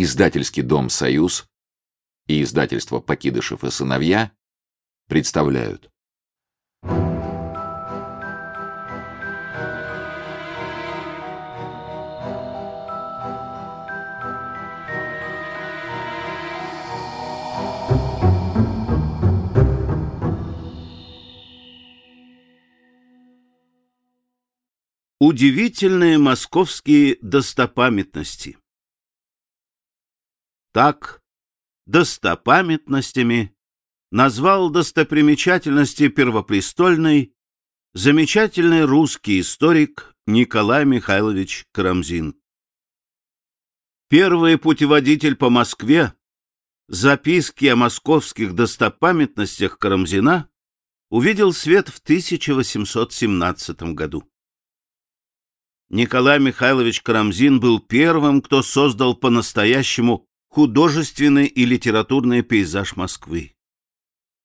Издательский дом «Союз» и издательство «Покидышев и сыновья» представляют. Удивительные московские достопамятности Так, достопамятностями назвал достопримечательности первопрестольной замечательный русский историк Николай Михайлович Карамзин. Первый путеводитель по Москве, записки о московских достопамятностях Карамзина, увидел свет в 1817 году. Николай Михайлович Карамзин был первым, кто создал по-настоящему художественный и литературный пейзаж Москвы.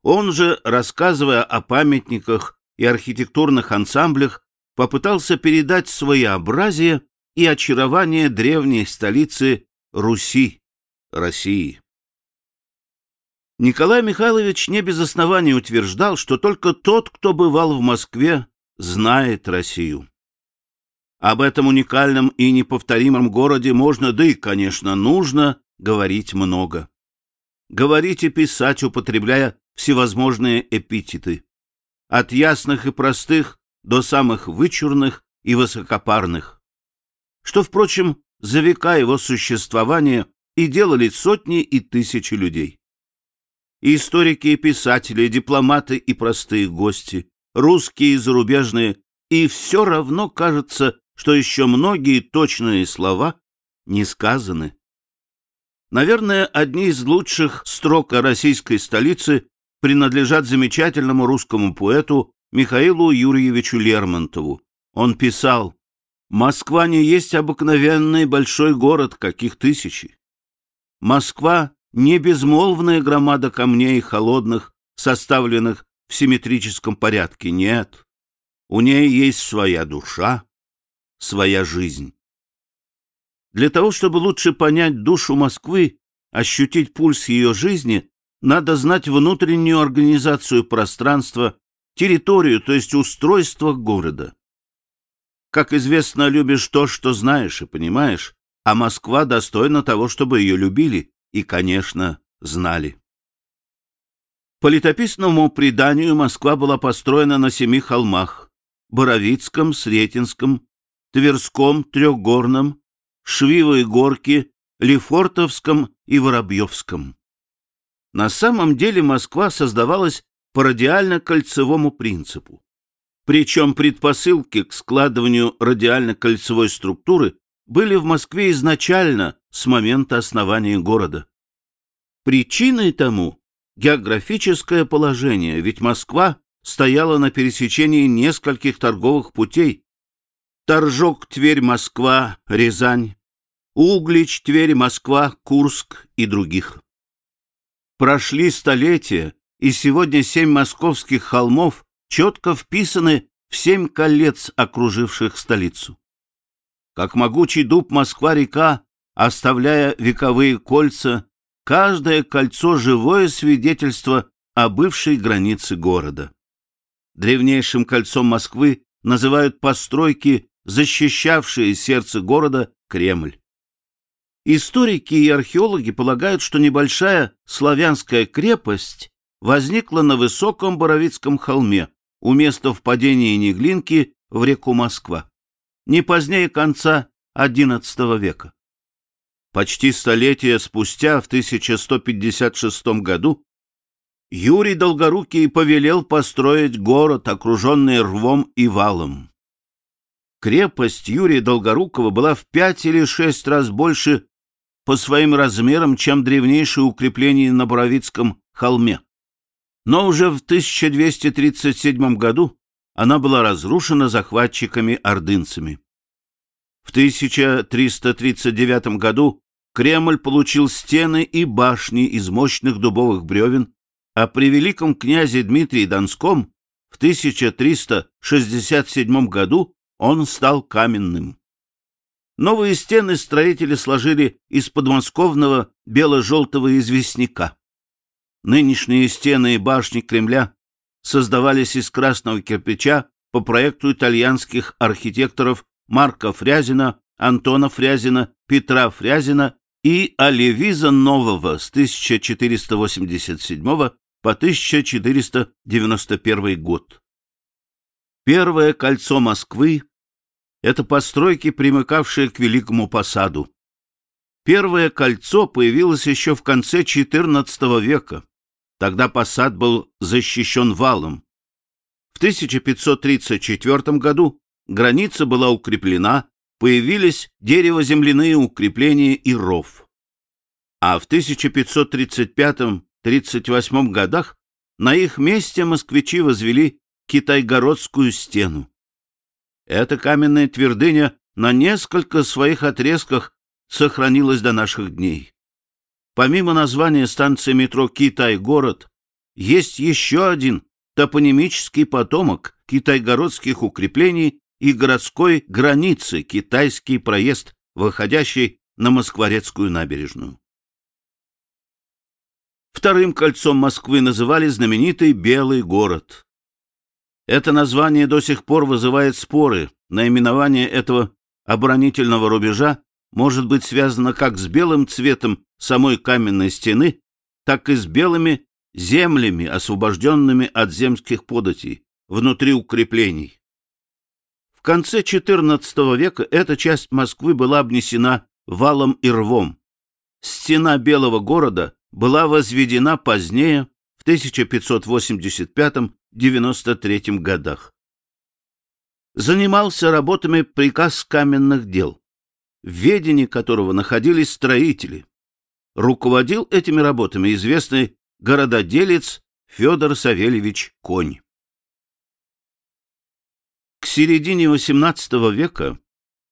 Он же, рассказывая о памятниках и архитектурных ансамблях, попытался передать своеобразие и очарование древней столицы Руси, России. Николай Михайлович не без оснований утверждал, что только тот, кто бывал в Москве, знает Россию. Об этом уникальном и неповторимом городе можно, да и, конечно, нужно говорить много. Говорить и писать, употребляя всевозможные эпитеты. От ясных и простых до самых вычурных и высокопарных. Что, впрочем, за века его существования и делали сотни и тысячи людей. И историки, и писатели, и дипломаты, и простые гости, русские и зарубежные, и все равно, кажется, что еще многие точные слова не сказаны. Наверное, одни из лучших строк о российской столице принадлежат замечательному русскому поэту Михаилу Юрьевичу Лермонтову. Он писал «Москва не есть обыкновенный большой город, каких тысячи. Москва — не безмолвная громада камней холодных, составленных в симметрическом порядке, нет. У ней есть своя душа, своя жизнь. Для того, чтобы лучше понять душу Москвы, ощутить пульс ее жизни, надо знать внутреннюю организацию пространства, территорию, то есть устройство города. Как известно, любишь то, что знаешь и понимаешь, а Москва достойна того, чтобы ее любили и, конечно, знали. По летописному преданию Москва была построена на семи холмах – Боровицком, Сретенском, Тверском, Трехгорном, Швивой Горке, Лефортовском и Воробьевском. На самом деле Москва создавалась по радиально-кольцевому принципу. Причем предпосылки к складыванию радиально-кольцевой структуры были в Москве изначально с момента основания города. Причиной тому географическое положение, ведь Москва стояла на пересечении нескольких торговых путей, Торжок, Тверь, Москва, Рязань, Углич, Тверь, Москва, Курск и других. Прошли столетия, и сегодня семь московских холмов четко вписаны в семь колец, окруживших столицу. Как могучий дуб Москва-река, оставляя вековые кольца, каждое кольцо — живое свидетельство о бывшей границе города. Древнейшим кольцом Москвы называют постройки защищавшие сердце города Кремль. Историки и археологи полагают, что небольшая славянская крепость возникла на высоком Боровицком холме у места впадения Неглинки в реку Москва, не позднее конца XI века. Почти столетие спустя, в 1156 году, Юрий Долгорукий повелел построить город, окруженный рвом и валом. Крепость Юрия Долгорукова была в пять или шесть раз больше по своим размерам, чем древнейшее укрепление на Боровицком холме. Но уже в 1237 году она была разрушена захватчиками-ордынцами. В 1339 году Кремль получил стены и башни из мощных дубовых бревен, а при великом князе Дмитрии Донском в 1367 году он стал каменным. Новые стены строители сложили из подмосковного бело-желтого известняка. Нынешние стены и башни Кремля создавались из красного кирпича по проекту итальянских архитекторов Марка Фрязина, Антона Фрязина, Петра Фрязина и Оливиза Нового с 1487 по 1491 год. Первое кольцо Москвы — это постройки, примыкавшие к Великому Посаду. Первое кольцо появилось еще в конце XIV века. Тогда посад был защищен валом. В 1534 году граница была укреплена, появились дерево-земляные укрепления и ров. А в 1535-38 годах на их месте москвичи возвели Китайгородскую стену. Эта каменная твердыня на несколько своих отрезках сохранилась до наших дней. Помимо названия станции метро «Китай-город», есть еще один топонимический потомок китайгородских укреплений и городской границы китайский проезд, выходящий на Москворецкую набережную. Вторым кольцом Москвы называли знаменитый Белый город. Это название до сих пор вызывает споры. Наименование этого оборонительного рубежа может быть связано как с белым цветом самой каменной стены, так и с белыми землями, освобожденными от земских податей, внутри укреплений. В конце XIV века эта часть Москвы была обнесена валом и рвом. Стена Белого города была возведена позднее, в 1585-93 годах. Занимался работами приказ каменных дел, в ведении которого находились строители. Руководил этими работами известный горододелец Федор Савельевич Конь. К середине XVIII века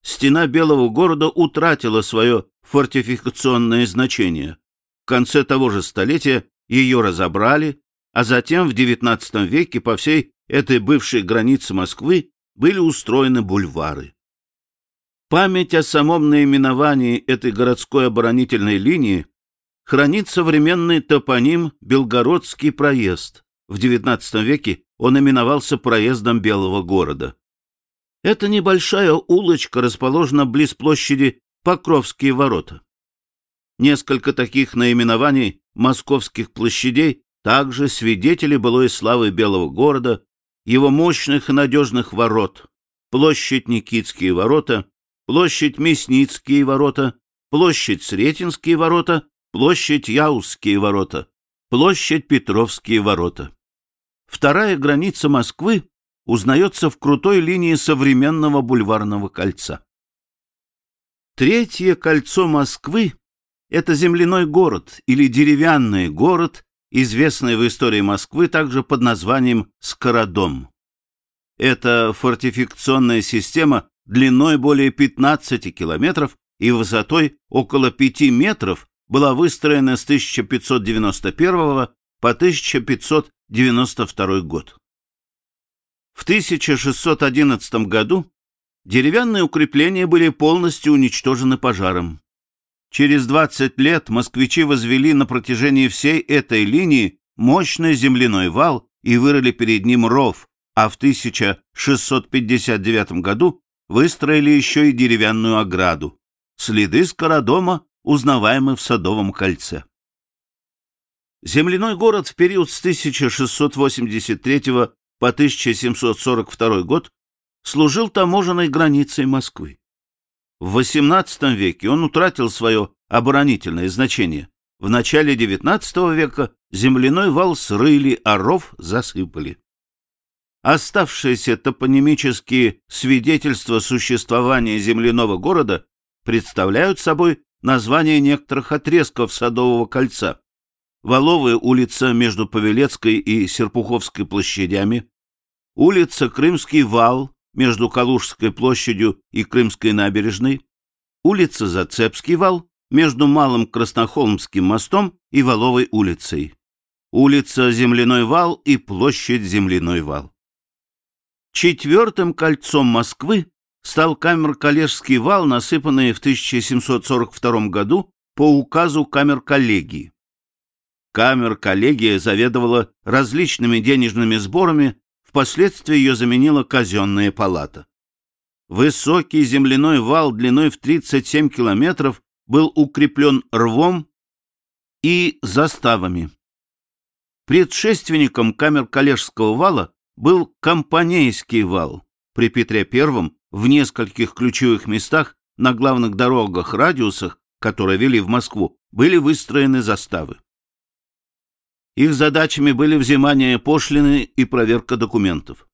стена Белого города утратила свое фортификационное значение. В конце того же столетия ее разобрали, а затем в XIX веке по всей этой бывшей границе Москвы были устроены бульвары. Память о самом наименовании этой городской оборонительной линии хранит современный топоним Белгородский проезд. В XIX веке он именовался проездом Белого города. Это небольшая улочка расположена близ площади Покровские ворота. Несколько таких наименований московских площадей также свидетели былой славы Белого города, его мощных и надежных ворот. Площадь Никитские ворота, площадь Мясницкие ворота, площадь Сретенские ворота площадь Яузские ворота, площадь Петровские ворота. Вторая граница Москвы узнается в крутой линии современного бульварного кольца. Третье кольцо Москвы — это земляной город или деревянный город, известный в истории Москвы также под названием Скородом. Это фортификационная система длиной более 15 километров и высотой около 5 метров была выстроена с 1591 по 1592 год. В 1611 году деревянные укрепления были полностью уничтожены пожаром. Через 20 лет москвичи возвели на протяжении всей этой линии мощный земляной вал и вырыли перед ним ров, а в 1659 году выстроили еще и деревянную ограду. Следы скородома узнаваемы в Садовом кольце. Земляной город в период с 1683 по 1742 год служил таможенной границей Москвы. В XVIII веке он утратил свое оборонительное значение. В начале XIX века земляной вал срыли, а ров засыпали. Оставшиеся топонимические свидетельства существования земляного города представляют собой названия некоторых отрезков Садового кольца. Воловая улица между Павелецкой и Серпуховской площадями, улица Крымский вал между Калужской площадью и Крымской набережной, улица Зацепский вал между Малым Краснохолмским мостом и Воловой улицей, улица Земляной вал и площадь Земляной вал. Четвертым кольцом Москвы стал камер-коллежский вал, насыпанный в 1742 году по указу камер-коллегии. Камер-коллегия заведовала различными денежными сборами, впоследствии ее заменила казенная палата. Высокий земляной вал длиной в 37 километров был укреплен рвом и заставами. Предшественником камер-коллежского вала был Компанейский вал. При Петре I в нескольких ключевых местах на главных дорогах, радиусах, которые вели в Москву, были выстроены заставы. Их задачами были взимание пошлины и проверка документов.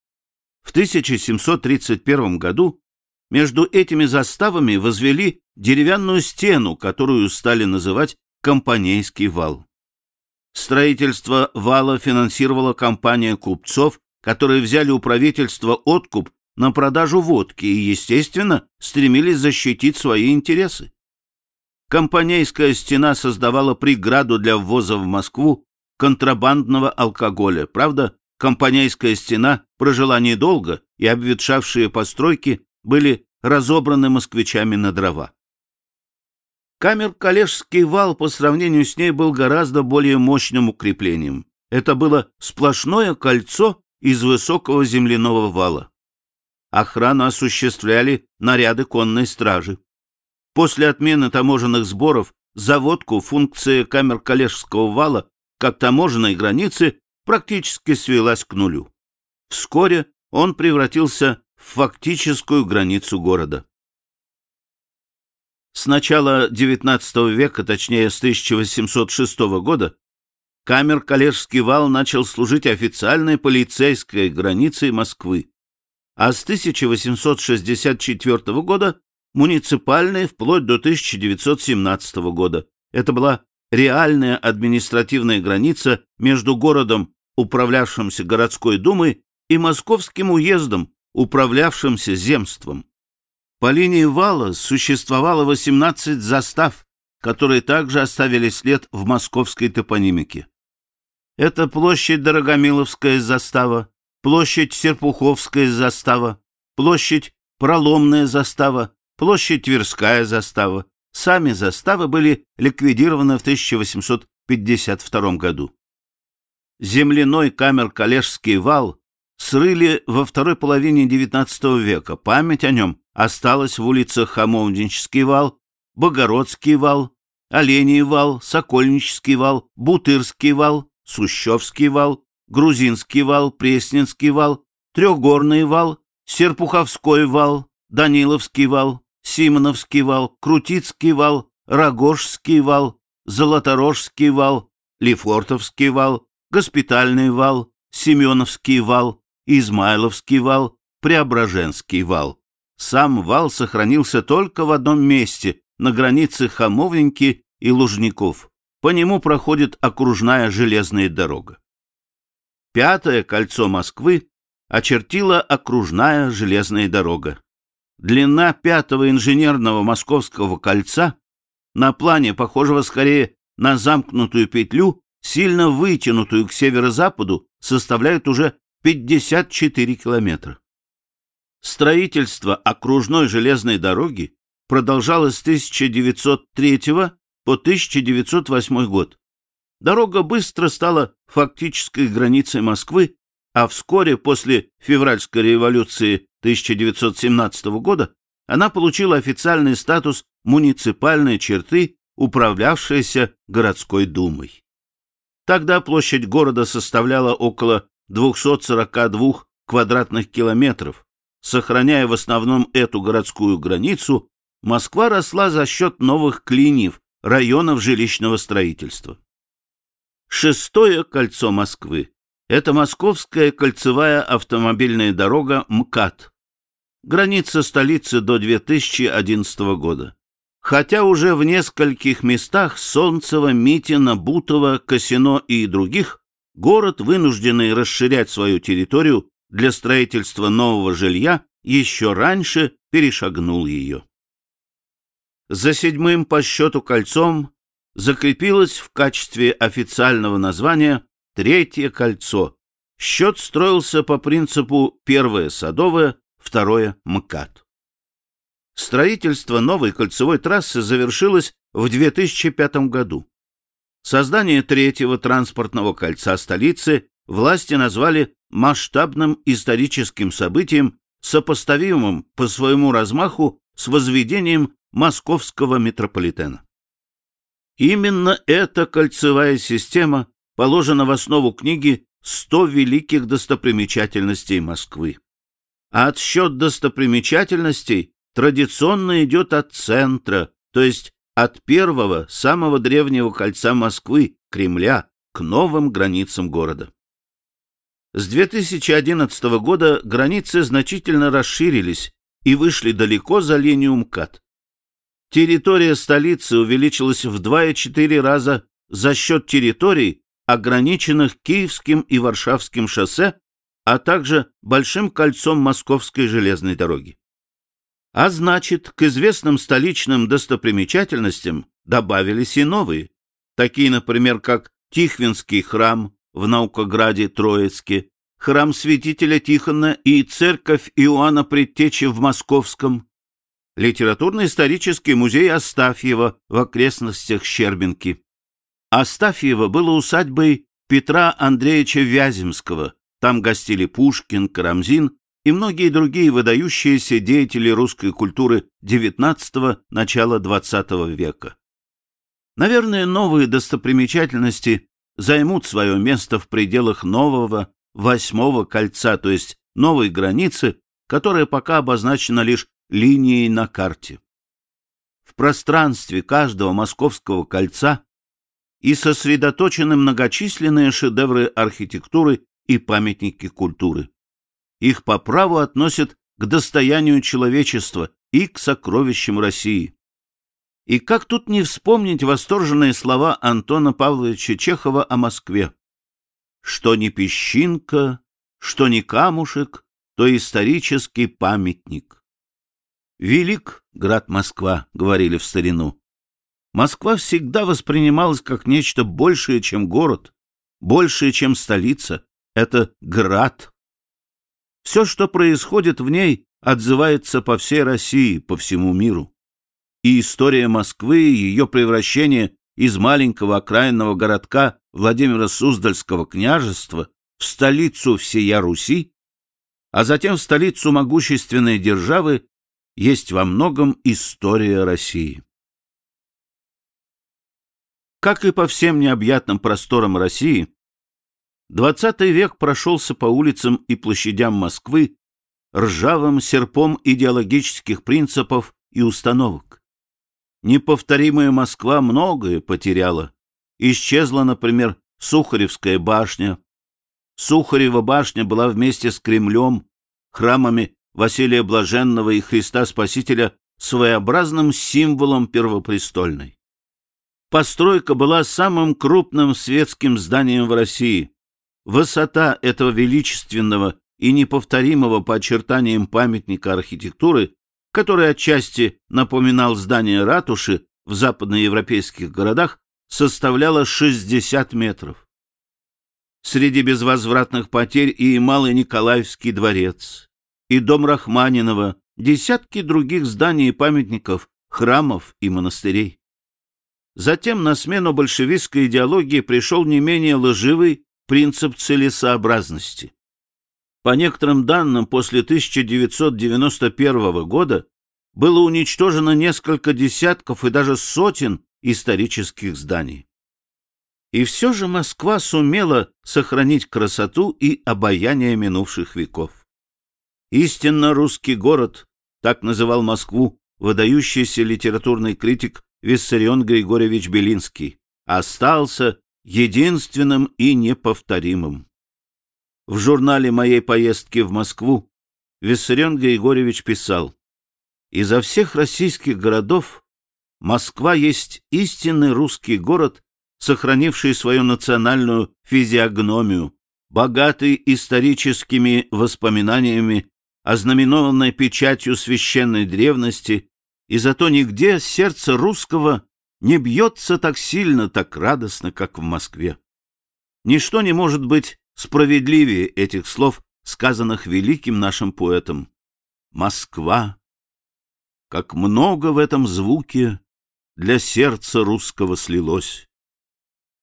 В 1731 году между этими заставами возвели деревянную стену, которую стали называть Компанейский вал. Строительство вала финансировала компания купцов, которые взяли у правительства откуп на продажу водки и, естественно, стремились защитить свои интересы. Компанейская стена создавала преграду для ввоза в Москву контрабандного алкоголя. Правда, Компанейская стена прожила недолго, и обветшавшие постройки были разобраны москвичами на дрова. Камер-коллежский вал по сравнению с ней был гораздо более мощным укреплением. Это было сплошное кольцо из высокого земляного вала. Охрану осуществляли наряды конной стражи. После отмены таможенных сборов за водку функция камер-коллежского вала как таможенной границы практически свелась к нулю. Вскоре он превратился в фактическую границу города. С начала XIX века, точнее с 1806 года, камер-коллежский вал начал служить официальной полицейской границей Москвы, а с 1864 года муниципальной вплоть до 1917 года. Это была реальная административная граница между городом, управлявшимся городской думой, и московским уездом, управлявшимся земством. По линии вала существовало 18 застав, которые также оставили след в московской топонимике. Это площадь Дорогомиловская застава, площадь Серпуховская застава, площадь Проломная застава, площадь Тверская застава. Сами заставы были ликвидированы в 1852 году. Земляной камер-коллежский вал срыли во второй половине XIX века. Память о нем осталась в улицах Хамовнический вал, Богородский вал, Оленей вал, Сокольнический вал, Бутырский вал, Сущевский вал, Грузинский вал, Пресненский вал, Трехгорный вал, Серпуховской вал, Даниловский вал, Симоновский вал, Крутицкий вал, Рогожский вал, Золоторожский вал, Лефортовский вал, Госпитальный вал, Семеновский вал, Измайловский вал, Преображенский вал. Сам вал сохранился только в одном месте, на границе Хамовники и Лужников. По нему проходит окружная железная дорога. Пятое кольцо Москвы очертила окружная железная дорога. Длина пятого инженерного московского кольца на плане, похожего скорее на замкнутую петлю, сильно вытянутую к северо-западу, составляет уже 54 километра. Строительство окружной железной дороги продолжалось с 1903 по 1908 год. Дорога быстро стала фактической границей Москвы, а вскоре после февральской революции 1917 года она получила официальный статус муниципальной черты, управлявшейся городской думой. Тогда площадь города составляла около 242 квадратных километров. Сохраняя в основном эту городскую границу, Москва росла за счет новых клиньев, районов жилищного строительства. Шестое кольцо Москвы – это Московская кольцевая автомобильная дорога МКАД. Граница столицы до 2011 года. Хотя уже в нескольких местах Солнцево, Митино, Бутово, Косино и других город, вынужденный расширять свою территорию для строительства нового жилья, еще раньше перешагнул ее. За седьмым по счету кольцом закрепилось в качестве официального названия Третье кольцо. Счет строился по принципу первое садовое, второе МКАД. Строительство новой кольцевой трассы завершилось в 2005 году. Создание третьего транспортного кольца столицы власти назвали масштабным историческим событием, сопоставимым по своему размаху с возведением московского метрополитена. Именно эта кольцевая система положена в основу книги «100 великих достопримечательностей Москвы». А отсчет достопримечательностей традиционно идет от центра, то есть от первого, самого древнего кольца Москвы, Кремля, к новым границам города. С 2011 года границы значительно расширились и вышли далеко за линию МКАД. Территория столицы увеличилась в 2,4 раза за счет территорий, ограниченных Киевским и Варшавским шоссе, а также Большим кольцом Московской железной дороги. А значит, к известным столичным достопримечательностям добавились и новые, такие, например, как Тихвинский храм в Наукограде Троицке, храм святителя Тихона и церковь Иоанна Предтечи в Московском, литературно-исторический музей Астафьева в окрестностях Щербинки. Астафьево было усадьбой Петра Андреевича Вяземского. Там гостили Пушкин, Карамзин и многие другие выдающиеся деятели русской культуры XIX – начала XX века. Наверное, новые достопримечательности займут свое место в пределах нового восьмого кольца, то есть новой границы, которая пока обозначена лишь линией на карте. В пространстве каждого московского кольца и сосредоточены многочисленные шедевры архитектуры и памятники культуры. Их по праву относят к достоянию человечества и к сокровищам России. И как тут не вспомнить восторженные слова Антона Павловича Чехова о Москве? Что ни песчинка, что ни камушек, то исторический памятник. «Велик град Москва», — говорили в старину. Москва всегда воспринималась как нечто большее, чем город, большее, чем столица. Это град, все, что происходит в ней, отзывается по всей России, по всему миру. И история Москвы, ее превращение из маленького окраинного городка Владимира Суздальского княжества в столицу всея Руси, а затем в столицу могущественной державы, есть во многом история России. Как и по всем необъятным просторам России, Двадцатый век прошелся по улицам и площадям Москвы ржавым серпом идеологических принципов и установок. Неповторимая Москва многое потеряла. Исчезла, например, Сухаревская башня. Сухарева башня была вместе с Кремлем, храмами Василия Блаженного и Христа Спасителя своеобразным символом первопрестольной. Постройка была самым крупным светским зданием в России – Высота этого величественного и неповторимого по очертаниям памятника архитектуры, который отчасти напоминал здание ратуши в западноевропейских городах, составляла 60 метров. Среди безвозвратных потерь и Малый Николаевский дворец, и дом Рахманинова, десятки других зданий и памятников, храмов и монастырей. Затем на смену большевистской идеологии пришел не менее лживый принцип целесообразности. По некоторым данным, после 1991 года было уничтожено несколько десятков и даже сотен исторических зданий. И все же Москва сумела сохранить красоту и обаяние минувших веков. Истинно русский город, так называл Москву выдающийся литературный критик Виссарион Григорьевич Белинский, остался единственным и неповторимым. В журнале моей поездки в Москву Виссарион Григорьевич писал, «Изо всех российских городов Москва есть истинный русский город, сохранивший свою национальную физиогномию, богатый историческими воспоминаниями, ознаменованной печатью священной древности, и зато нигде сердце русского не бьется так сильно, так радостно, как в Москве. Ничто не может быть справедливее этих слов, сказанных великим нашим поэтом. Москва Как много в этом звуке для сердца русского слилось,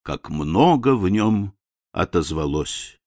Как много в нем отозвалось.